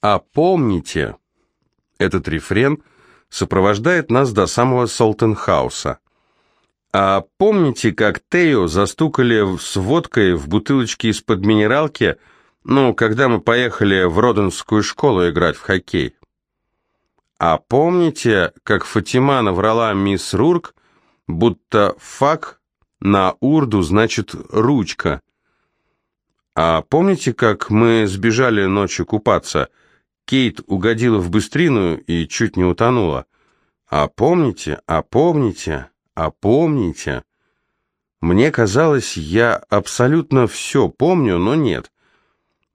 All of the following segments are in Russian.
А помните, этот рефрен сопровождает нас до самого Солтенхауса. А помните, как Тео застукали с водкой в бутылочке из-под минералки, ну, когда мы поехали в Роденскую школу играть в хоккей? А помните, как Фатима наврала мисс Рурк, будто «фак» на урду значит «ручка»? А помните, как мы сбежали ночью купаться? Кейт угодила в быстрину и чуть не утонула. А помните, а помните, а помните? Мне казалось, я абсолютно все помню, но нет.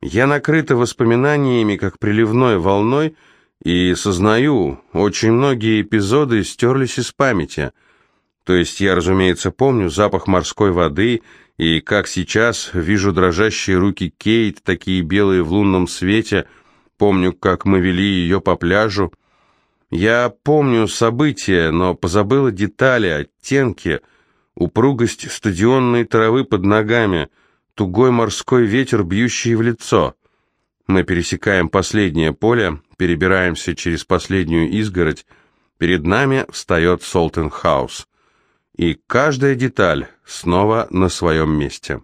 Я накрыта воспоминаниями, как приливной волной, и сознаю, очень многие эпизоды стерлись из памяти. То есть я, разумеется, помню запах морской воды, и как сейчас вижу дрожащие руки Кейт, такие белые в лунном свете, помню, как мы вели ее по пляжу. Я помню события, но позабыла детали, оттенки, упругость стадионной травы под ногами, тугой морской ветер, бьющий в лицо. Мы пересекаем последнее поле, перебираемся через последнюю изгородь, перед нами встает Солтенхаус. И каждая деталь снова на своем месте.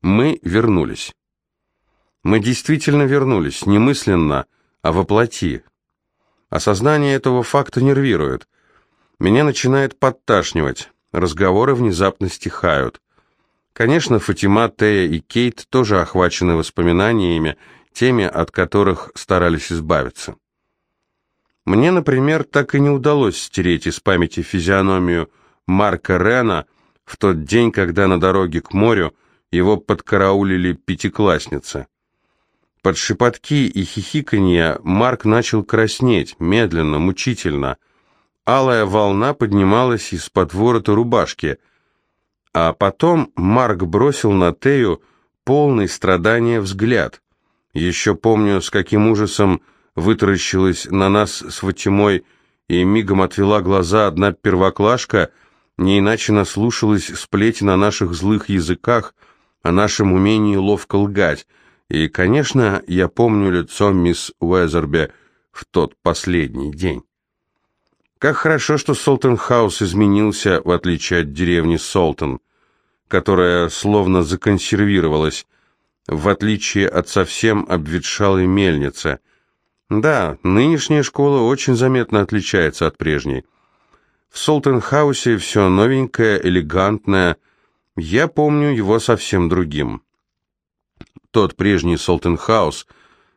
Мы вернулись. Мы действительно вернулись, не мысленно, а воплоти. Осознание этого факта нервирует. Меня начинает подташнивать, разговоры внезапно стихают. Конечно, Фатима, Тея и Кейт тоже охвачены воспоминаниями, теми, от которых старались избавиться. Мне, например, так и не удалось стереть из памяти физиономию Марка Рена в тот день, когда на дороге к морю его подкараулили пятиклассницы. Под шепотки и хихиканье Марк начал краснеть, медленно, мучительно. Алая волна поднималась из-под ворота рубашки, а потом Марк бросил на Тею полный страдания взгляд. Еще помню, с каким ужасом вытаращилась на нас с Фатимой и мигом отвела глаза одна первоклашка, не иначе наслушалась сплети на наших злых языках, о нашем умении ловко лгать. И, конечно, я помню лицо мисс Уэзерби в тот последний день. Как хорошо, что Солтенхаус изменился, в отличие от деревни Солтон, которая словно законсервировалась, в отличие от совсем обветшалой мельницы. Да, нынешняя школа очень заметно отличается от прежней. В Солтенхаусе все новенькое, элегантное. Я помню его совсем другим. Тот прежний Солтенхаус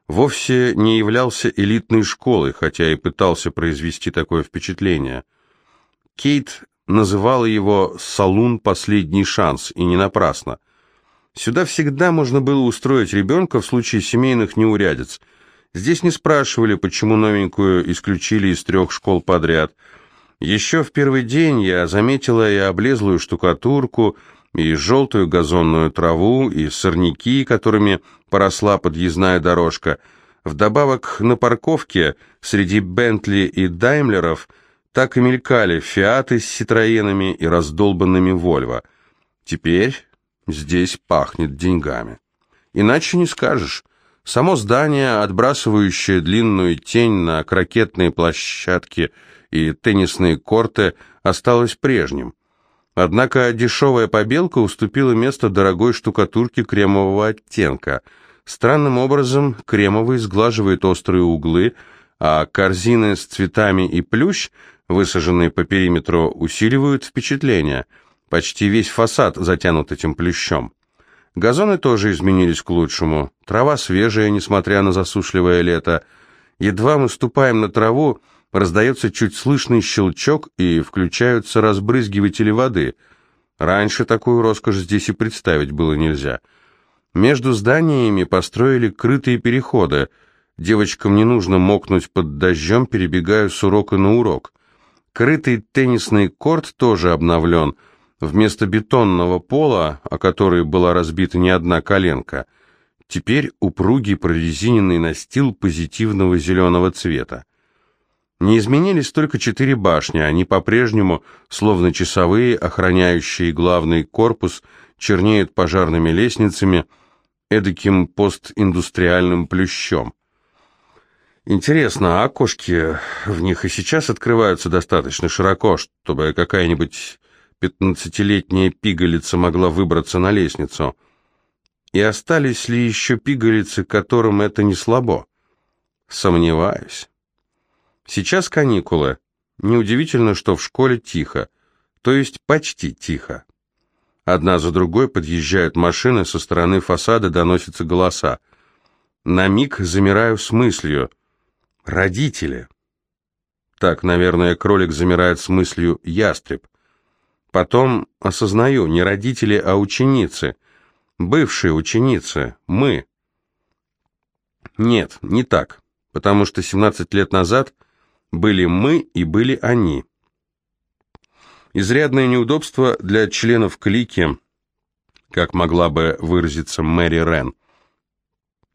вовсе не являлся элитной школой, хотя и пытался произвести такое впечатление. Кейт называла его «салун последний шанс», и не напрасно. Сюда всегда можно было устроить ребенка в случае семейных неурядиц. Здесь не спрашивали, почему новенькую исключили из трех школ подряд. Еще в первый день я заметила и облезлую штукатурку, и желтую газонную траву, и сорняки, которыми поросла подъездная дорожка. Вдобавок на парковке среди Бентли и Даймлеров так и мелькали фиаты с ситроенами и раздолбанными Вольво. Теперь Здесь пахнет деньгами. Иначе не скажешь. Само здание, отбрасывающее длинную тень на крокетные площадки и теннисные корты, осталось прежним. Однако дешевая побелка уступила место дорогой штукатурке кремового оттенка. Странным образом кремовый сглаживает острые углы, а корзины с цветами и плющ, высаженные по периметру, усиливают впечатление – Почти весь фасад затянут этим плющом. Газоны тоже изменились к лучшему. Трава свежая, несмотря на засушливое лето. Едва мы ступаем на траву, раздается чуть слышный щелчок и включаются разбрызгиватели воды. Раньше такую роскошь здесь и представить было нельзя. Между зданиями построили крытые переходы. Девочкам не нужно мокнуть под дождем, перебегая с урока на урок. Крытый теннисный корт тоже обновлен – Вместо бетонного пола, о который была разбита не одна коленка, теперь упругий прорезиненный настил позитивного зеленого цвета. Не изменились только четыре башни, они по-прежнему, словно часовые, охраняющие главный корпус, чернеют пожарными лестницами, эдаким постиндустриальным плющом. Интересно, а окошки в них и сейчас открываются достаточно широко, чтобы какая-нибудь пятнадцатилетняя пигалица могла выбраться на лестницу? И остались ли еще пигалицы, которым это не слабо? Сомневаюсь. Сейчас каникулы. Неудивительно, что в школе тихо, то есть почти тихо. Одна за другой подъезжают машины, со стороны фасада доносятся голоса. На миг замираю с мыслью. Родители. Так, наверное, кролик замирает с мыслью ястреб. Потом осознаю, не родители, а ученицы. Бывшие ученицы. Мы. Нет, не так. Потому что 17 лет назад были мы и были они. Изрядное неудобство для членов клики, как могла бы выразиться Мэри Рен.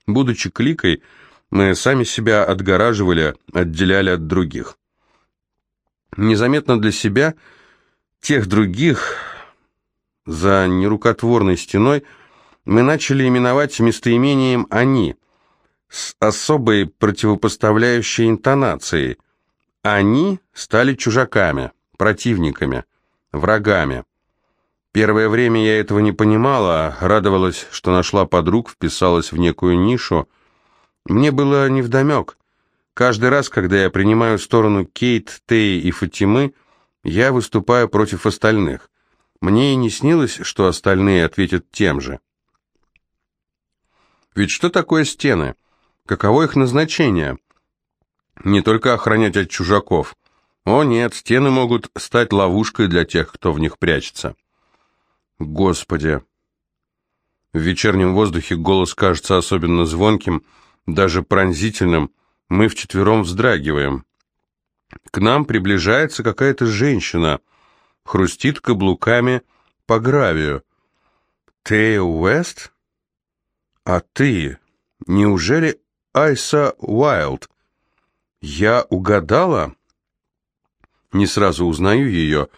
Будучи кликой, мы сами себя отгораживали, отделяли от других. Незаметно для себя тех других за нерукотворной стеной мы начали именовать местоимением «они», с особой противопоставляющей интонацией. «Они» стали чужаками противниками, врагами. Первое время я этого не понимала, радовалась, что нашла подруг, вписалась в некую нишу. Мне было невдомек. Каждый раз, когда я принимаю сторону Кейт, Теи и Фатимы, я выступаю против остальных. Мне и не снилось, что остальные ответят тем же. Ведь что такое стены? Каково их назначение? Не только охранять от чужаков. О нет, стены могут стать ловушкой для тех, кто в них прячется. Господи! В вечернем воздухе голос кажется особенно звонким, даже пронзительным. Мы вчетвером вздрагиваем. К нам приближается какая-то женщина, хрустит каблуками по гравию. Тео Уэст? А ты? Неужели Айса Уайлд? Я угадала? Не сразу узнаю ее.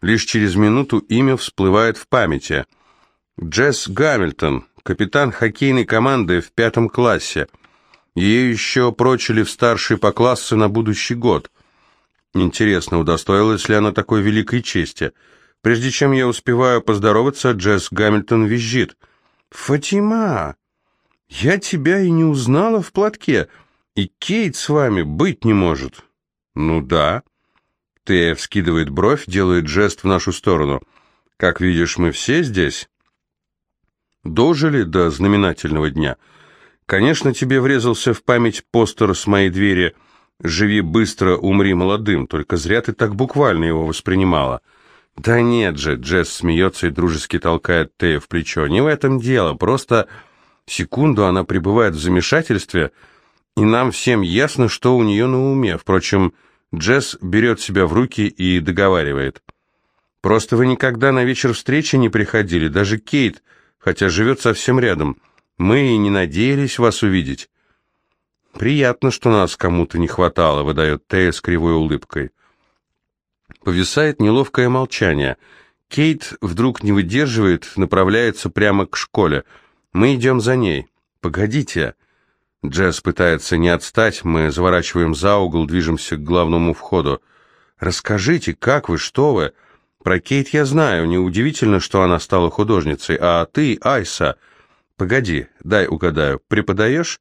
Лишь через минуту имя всплывает в памяти. Джесс Гамильтон, капитан хоккейной команды в пятом классе. Ее еще прочили в старший по классу на будущий год. Интересно, удостоилась ли она такой великой чести? Прежде чем я успеваю поздороваться, Джесс Гамильтон визжит. «Фатима, я тебя и не узнала в платке, и Кейт с вами быть не может». «Ну да». Тея вскидывает бровь, делает жест в нашу сторону. «Как видишь, мы все здесь?» Дожили до знаменательного дня. Конечно, тебе врезался в память постер с моей двери «Живи быстро, умри молодым», только зря ты так буквально его воспринимала. «Да нет же», — Джесс смеется и дружески толкает Тея в плечо, — «не в этом дело, просто секунду она пребывает в замешательстве, и нам всем ясно, что у нее на уме. Впрочем, Джесс берет себя в руки и договаривает. «Просто вы никогда на вечер встречи не приходили, даже Кейт, хотя живет совсем рядом. Мы и не надеялись вас увидеть». «Приятно, что нас кому-то не хватало», — выдает Тея с кривой улыбкой. Повисает неловкое молчание. Кейт вдруг не выдерживает, направляется прямо к школе. Мы идем за ней. «Погодите», Джесс пытается не отстать, мы заворачиваем за угол, движемся к главному входу. «Расскажите, как вы, что вы?» «Про Кейт я знаю, неудивительно, что она стала художницей, а ты, Айса...» «Погоди, дай угадаю, преподаешь?»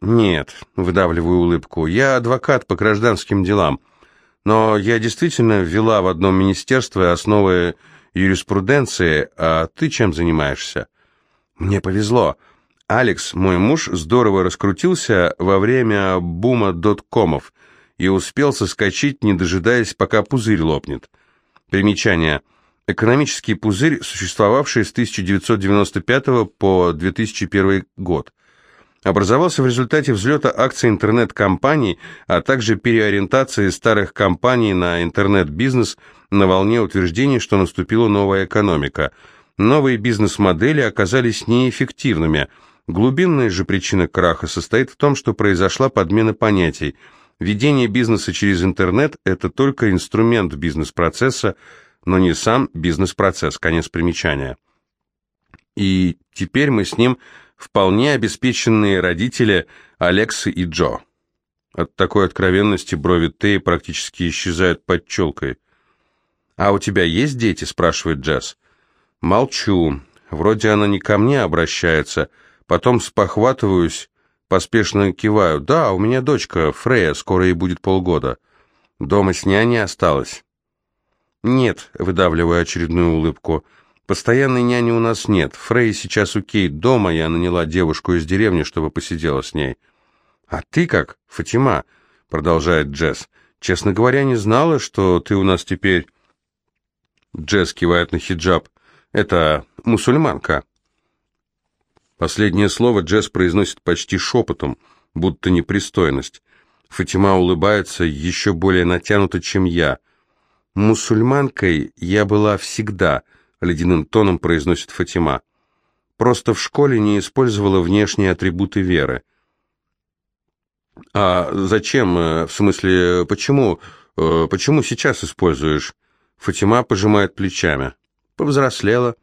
«Нет», — выдавливаю улыбку, — «я адвокат по гражданским делам, но я действительно ввела в одном министерстве основы юриспруденции, а ты чем занимаешься?» «Мне повезло». Алекс, мой муж, здорово раскрутился во время бума доткомов и успел соскочить, не дожидаясь, пока пузырь лопнет. Примечание. Экономический пузырь, существовавший с 1995 по 2001 год. Образовался в результате взлета акций интернет-компаний, а также переориентации старых компаний на интернет-бизнес на волне утверждений, что наступила новая экономика. Новые бизнес-модели оказались неэффективными – Глубинная же причина краха состоит в том, что произошла подмена понятий. Ведение бизнеса через интернет – это только инструмент бизнес-процесса, но не сам бизнес-процесс, конец примечания. И теперь мы с ним вполне обеспеченные родители Алексы и Джо. От такой откровенности брови Теи практически исчезают под челкой. «А у тебя есть дети?» – спрашивает Джесс. «Молчу. Вроде она не ко мне обращается. Потом спохватываюсь, поспешно киваю. Да, у меня дочка, Фрея, скоро ей будет полгода. Дома с няней осталась». «Нет», — выдавливаю очередную улыбку. «Постоянной няни у нас нет. Фрей сейчас у Кейт дома, я наняла девушку из деревни, чтобы посидела с ней». «А ты как, Фатима?» — продолжает Джесс. «Честно говоря, не знала, что ты у нас теперь...» Джесс кивает на хиджаб. «Это мусульманка». Последнее слово Джесс произносит почти шепотом, будто непристойность. Фатима улыбается еще более натянуто, чем я. «Мусульманкой я была всегда», — ледяным тоном произносит Фатима. «Просто в школе не использовала внешние атрибуты веры». «А зачем? Э, в смысле, почему? Э, почему сейчас используешь?» Фатима пожимает плечами. «Повзрослела.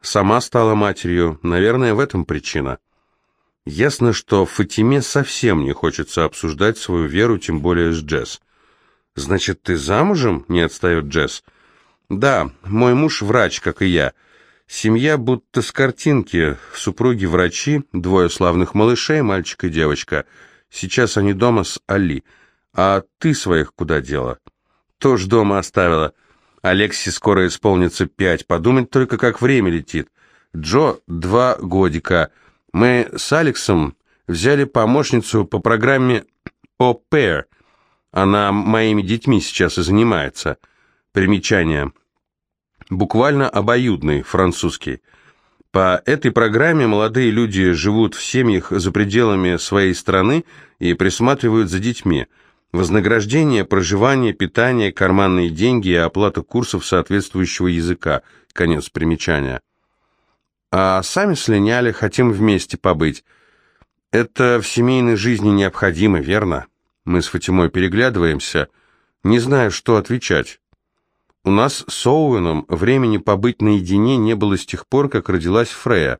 Сама стала матерью. Наверное, в этом причина». Ясно, что Фатиме совсем не хочется обсуждать свою веру, тем более с Джесс. «Значит, ты замужем?» — не отстает Джесс. «Да, мой муж врач, как и я. Семья будто с картинки. Супруги врачи, двое славных малышей, мальчик и девочка. Сейчас они дома с Али. А ты своих куда дела?» «Тоже дома оставила. Алексе скоро исполнится пять. Подумать только, как время летит. Джо два годика. Мы с Алексом взяли помощницу по программе «Au pair», она моими детьми сейчас и занимается. Примечание. Буквально обоюдный, французский. По этой программе молодые люди живут в семьях за пределами своей страны и присматривают за детьми. Вознаграждение, проживание, питание, карманные деньги и оплата курсов соответствующего языка. Конец примечания. А сами слиняли, хотим вместе побыть. Это в семейной жизни необходимо, верно? Мы с Фатимой переглядываемся, не знаю, что отвечать. У нас с Оуэном времени побыть наедине не было с тех пор, как родилась Фрея.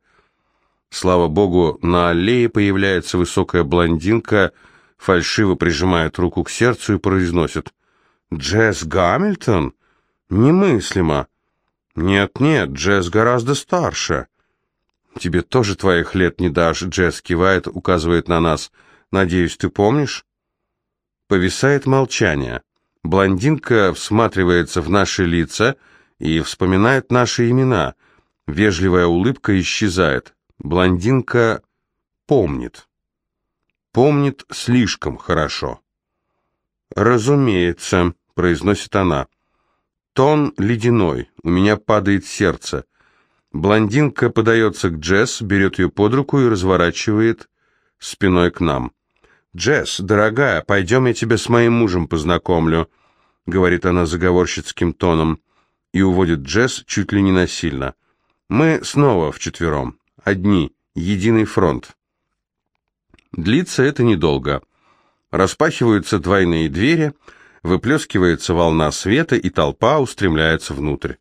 Слава богу, на аллее появляется высокая блондинка, фальшиво прижимает руку к сердцу и произносит «Джесс Гамильтон? Немыслимо!» «Нет-нет, Джесс гораздо старше». «Тебе тоже твоих лет не дашь», — Джесс кивает, указывает на нас. «Надеюсь, ты помнишь?» Повисает молчание. Блондинка всматривается в наши лица и вспоминает наши имена. Вежливая улыбка исчезает. Блондинка помнит. Помнит слишком хорошо. «Разумеется», — произносит она. Тон ледяной, у меня падает сердце. Блондинка подается к Джесс, берет ее под руку и разворачивает спиной к нам. «Джесс, дорогая, пойдем я тебя с моим мужем познакомлю», — говорит она заговорщицким тоном, и уводит Джесс чуть ли не насильно. «Мы снова вчетвером, одни, единый фронт». Длится это недолго. Распахиваются двойные двери, выплескивается волна света, и толпа устремляется внутрь.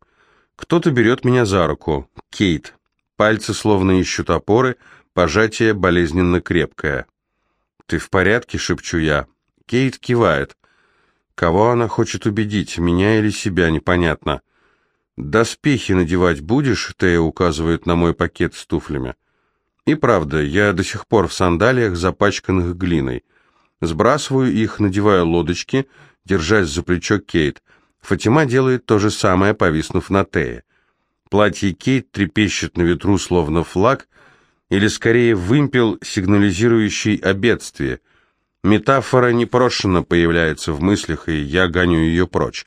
Кто-то берет меня за руку. Кейт. Пальцы словно ищут опоры, пожатие болезненно крепкое. «Ты в порядке?» — шепчу я. Кейт кивает. Кого она хочет убедить, меня или себя, непонятно. «Доспехи надевать будешь?» — Тея указывает на мой пакет с туфлями. И правда, я до сих пор в сандалиях, запачканных глиной. Сбрасываю их, надеваю лодочки, держась за плечо Кейт. Фатима делает то же самое, повиснув на Тее. Платье Кейт трепещет на ветру, словно флаг, или скорее вымпел, сигнализирующий о бедствии. Метафора непрошенно появляется в мыслях, и я гоню ее прочь.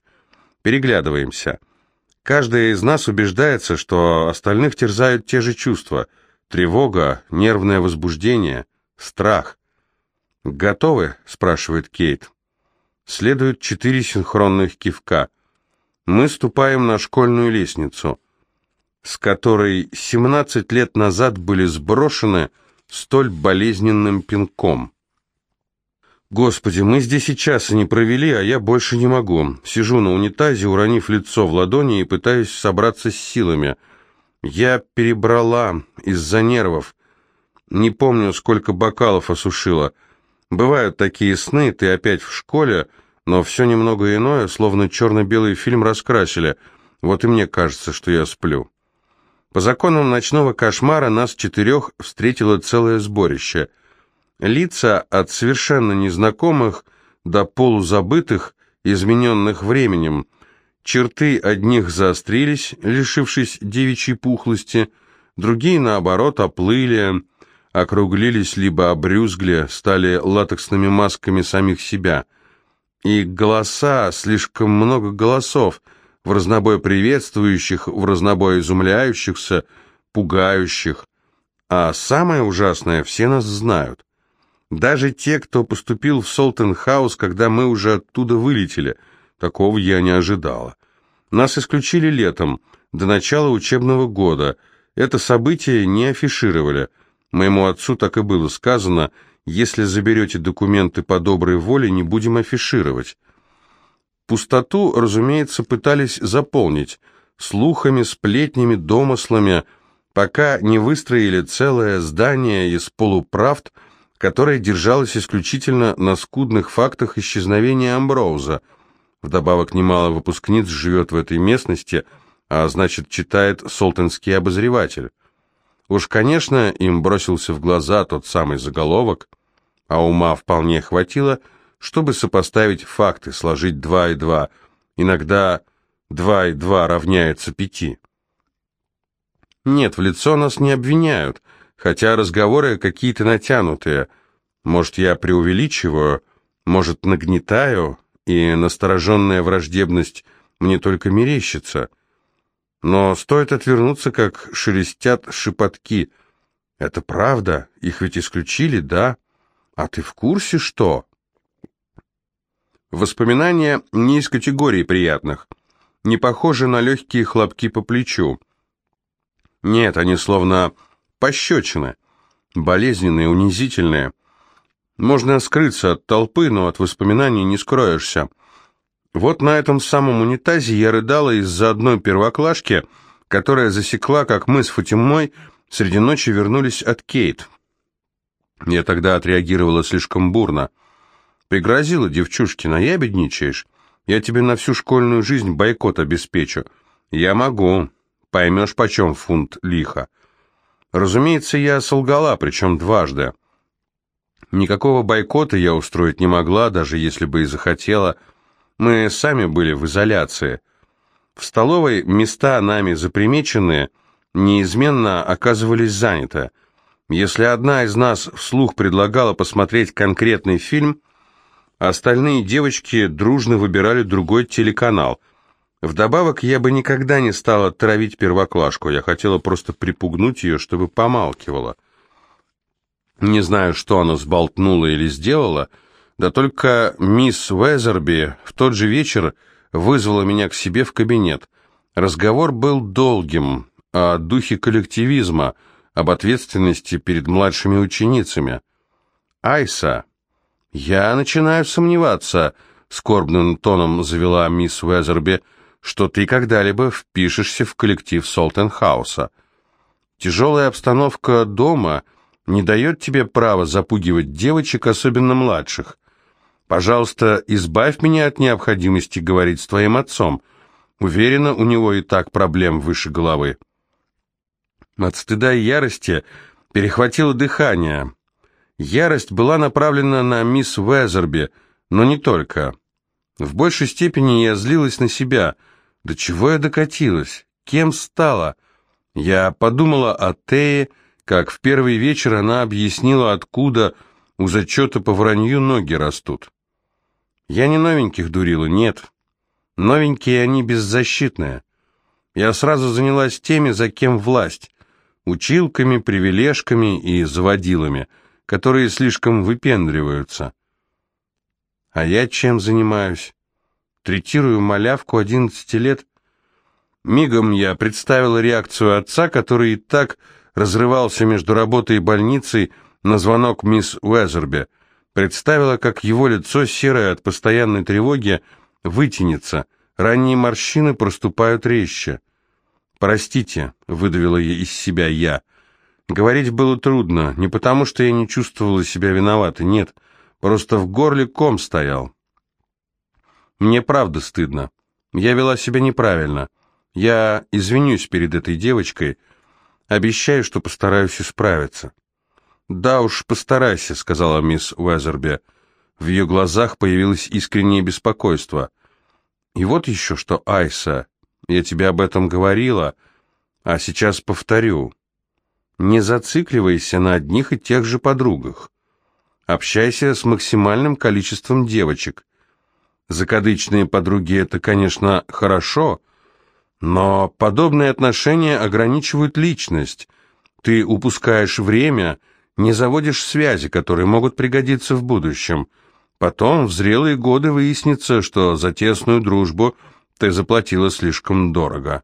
Переглядываемся. Каждая из нас убеждается, что остальных терзают те же чувства. Тревога, нервное возбуждение, страх. «Готовы?» — спрашивает Кейт. Следуют четыре синхронных кивка. Мы ступаем на школьную лестницу — с которой 17 лет назад были сброшены столь болезненным пинком. Господи, мы здесь и часа не провели, а я больше не могу. Сижу на унитазе, уронив лицо в ладони и пытаюсь собраться с силами. Я перебрала из-за нервов. Не помню, сколько бокалов осушила. Бывают такие сны, ты опять в школе, но все немного иное, словно черно-белый фильм раскрасили. Вот и мне кажется, что я сплю. По законам ночного кошмара нас четырех встретило целое сборище. Лица от совершенно незнакомых до полузабытых, измененных временем. Черты одних заострились, лишившись девичьей пухлости, другие, наоборот, оплыли, округлились либо обрюзгли, стали латексными масками самих себя. И голоса, слишком много голосов — в разнобой приветствующих, в разнобой изумляющихся, пугающих. А самое ужасное, все нас знают. Даже те, кто поступил в Солтенхаус, когда мы уже оттуда вылетели. Такого я не ожидала. Нас исключили летом, до начала учебного года. Это событие не афишировали. Моему отцу так и было сказано, если заберете документы по доброй воле, не будем афишировать. Пустоту, разумеется, пытались заполнить слухами, сплетнями, домыслами, пока не выстроили целое здание из полуправд, которое держалось исключительно на скудных фактах исчезновения Амброуза. Вдобавок немало выпускниц живет в этой местности, а значит, читает солтенский обозреватель. Уж, конечно, им бросился в глаза тот самый заголовок, а ума вполне хватило – чтобы сопоставить факты, сложить два и два. Иногда два и два равняется пяти. Нет, в лицо нас не обвиняют, хотя разговоры какие-то натянутые. Может, я преувеличиваю, может, нагнетаю, и настороженная враждебность мне только мерещится. Но стоит отвернуться, как шелестят шепотки. Это правда? Их ведь исключили, да? А ты в курсе, что? Воспоминания не из категории приятных, не похожи на легкие хлопки по плечу. Нет, они словно пощечины, болезненные, унизительные. Можно скрыться от толпы, но от воспоминаний не скроешься. Вот на этом самом унитазе я рыдала из-за одной первоклашки, которая засекла, как мы с Фатимой среди ночи вернулись от Кейт. Я тогда отреагировала слишком бурно. Пригрозила девчушке, наябедничаешь? Я тебе на всю школьную жизнь бойкот обеспечу. Я могу. Поймешь, почем фунт лиха. Разумеется, я солгала, причем дважды. Никакого бойкота я устроить не могла, даже если бы и захотела. Мы сами были в изоляции. В столовой места нами запримеченные неизменно оказывались заняты. Если одна из нас вслух предлагала посмотреть конкретный фильм, Остальные девочки дружно выбирали другой телеканал. Вдобавок, я бы никогда не стала травить первоклашку, я хотела просто припугнуть ее, чтобы помалкивала. Не знаю, что она сболтнула или сделала, да только мисс Уэзерби в тот же вечер вызвала меня к себе в кабинет. Разговор был долгим, о духе коллективизма, об ответственности перед младшими ученицами. «Айса», «Я начинаю сомневаться», — скорбным тоном завела мисс Уэзерби, «что ты когда-либо впишешься в коллектив Солтенхауса. Тяжелая обстановка дома не дает тебе права запугивать девочек, особенно младших. Пожалуйста, избавь меня от необходимости говорить с твоим отцом. Уверена, у него и так проблем выше головы». От стыда и ярости перехватило дыхание. Ярость была направлена на мисс Уэзерби, но не только. В большей степени я злилась на себя. До чего я докатилась? Кем стала? Я подумала о Тее, как в первый вечер она объяснила, откуда у зачета по вранью ноги растут. Я не новеньких дурила, нет. Новенькие они беззащитные. Я сразу занялась теми, за кем власть. Училками, привилежками и заводилами – которые слишком выпендриваются. А я чем занимаюсь? Третирую малявку 11 лет. Мигом я представила реакцию отца, который и так разрывался между работой и больницей на звонок мисс Уэзерби. Представила, как его лицо, серое от постоянной тревоги, вытянется, ранние морщины проступают резче. «Простите», — выдавила я из себя я, — Говорить было трудно, не потому что я не чувствовала себя виноватой, нет, Просто в горле ком стоял. Мне правда стыдно. Я вела себя неправильно. Я извинюсь перед этой девочкой. Обещаю, что постараюсь исправиться. «Да уж, постарайся», — сказала мисс Уэзерби. В ее глазах появилось искреннее беспокойство. «И вот еще что, Айса, я тебе об этом говорила, а сейчас повторю. Не зацикливайся на одних и тех же подругах. Общайся с максимальным количеством девочек. Закадычные подруги — это, конечно, хорошо, но подобные отношения ограничивают личность. Ты упускаешь время — не заводишь связи, которые могут пригодиться в будущем. Потом, в зрелые годы, выяснится, что за тесную дружбу ты заплатила слишком дорого.